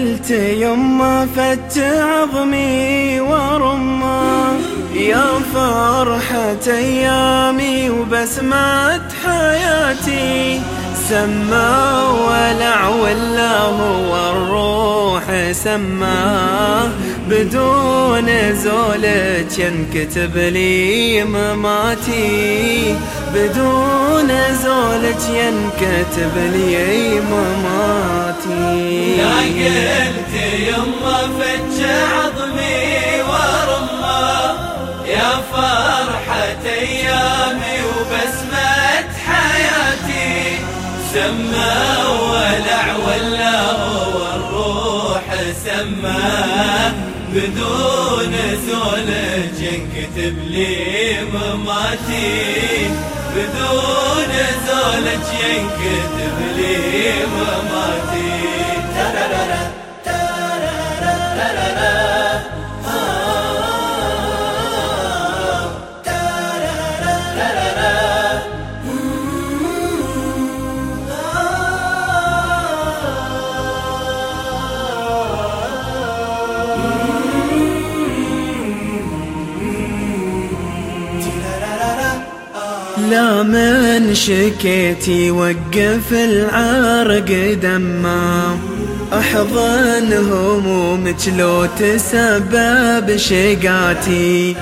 قلت يما فت عظمي ورمه يا فرحة أيامي وبسمة حياتي. سما ولع ولا هو الروح سما بدون زولك ينكتب لي مماتي. بدون زولك ينكتب لي مماتي. يا قلت يما فتش عظمي ورمه يا فرحة أيامي وبسمة حياتي. سما ولع ولا هو الروح سما بدون زولج ينكتب لي مماتي. بدون زولج ينكتب لي مماتي لا من شكيتي وقف العرق دمه. احضن همومك لو تسبب شقاتي.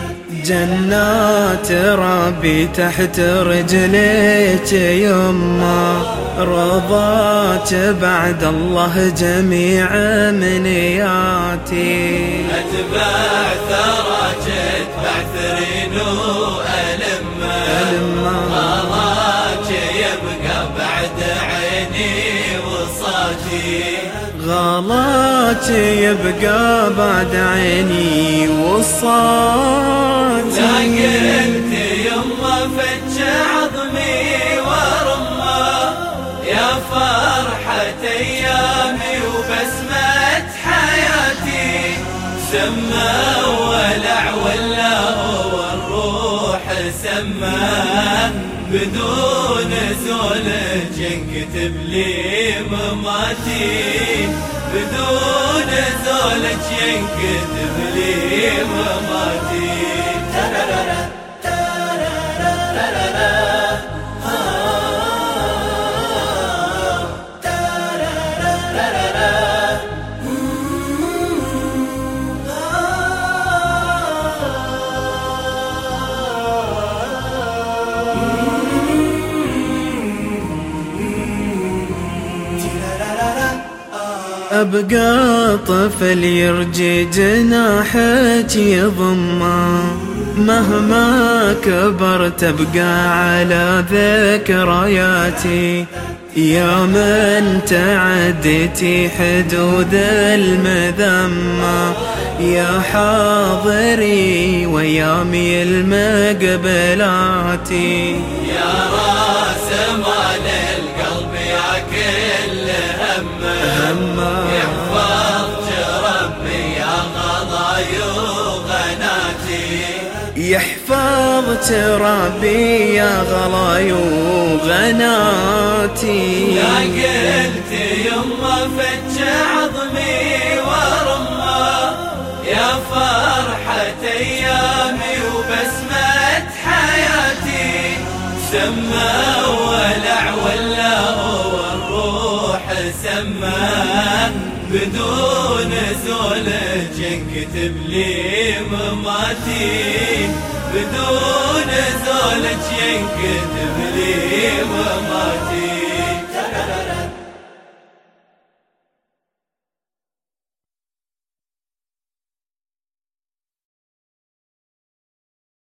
جنات ربي تحت رجليك يما. رضاك بعد الله جميع منياتي. اتبع غلاك يبقى بعد عيني وصاتي قلت يما فتش عظمي ورمه يا فرحة أيامي وبسمة حياتي. سما ولع ولا هو الروح سما بدون زولج ينكتب لي مماتي. بدون زولج ينكتب لي مماتي. أبقى طفل يرجي جناحك يضمه مهما كبرت أبقى على ذكرياتي يا من تعديتي حدود المذمة يا حاضري ويامي المقبلاتي يا يحفظك ربي يا غلاي وغناتي. يا قلت يما فتش عظمي ورمه يا فرحة أيامي وبسمة حياتي. سما ولع ولا هو الروح سما بدون زولج ينكتب لي مماتي. بدون زولج ينكتب لي مماتي.